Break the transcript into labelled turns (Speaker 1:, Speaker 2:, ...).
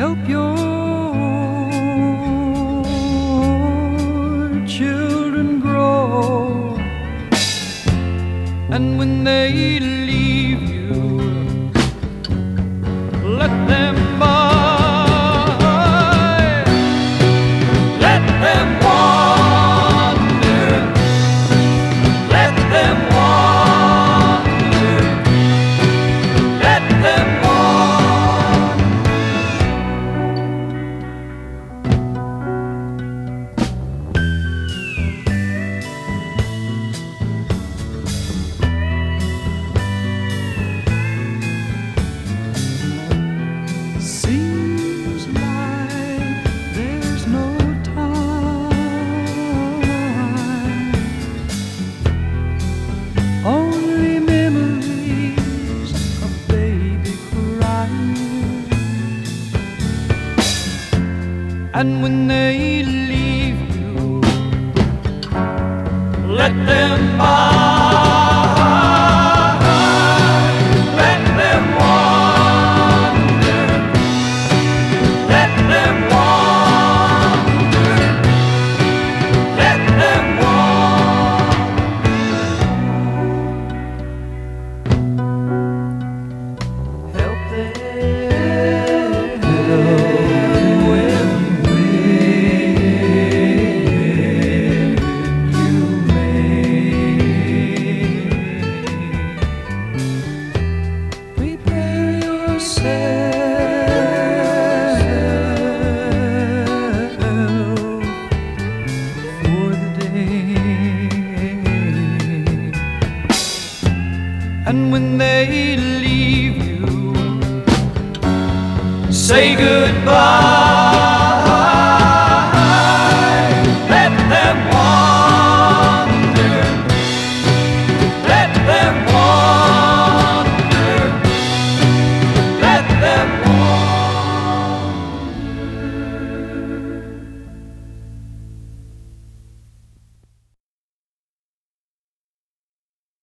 Speaker 1: help your children grow. And when they leave you, let them buy. And when And when they leave you, say goodbye.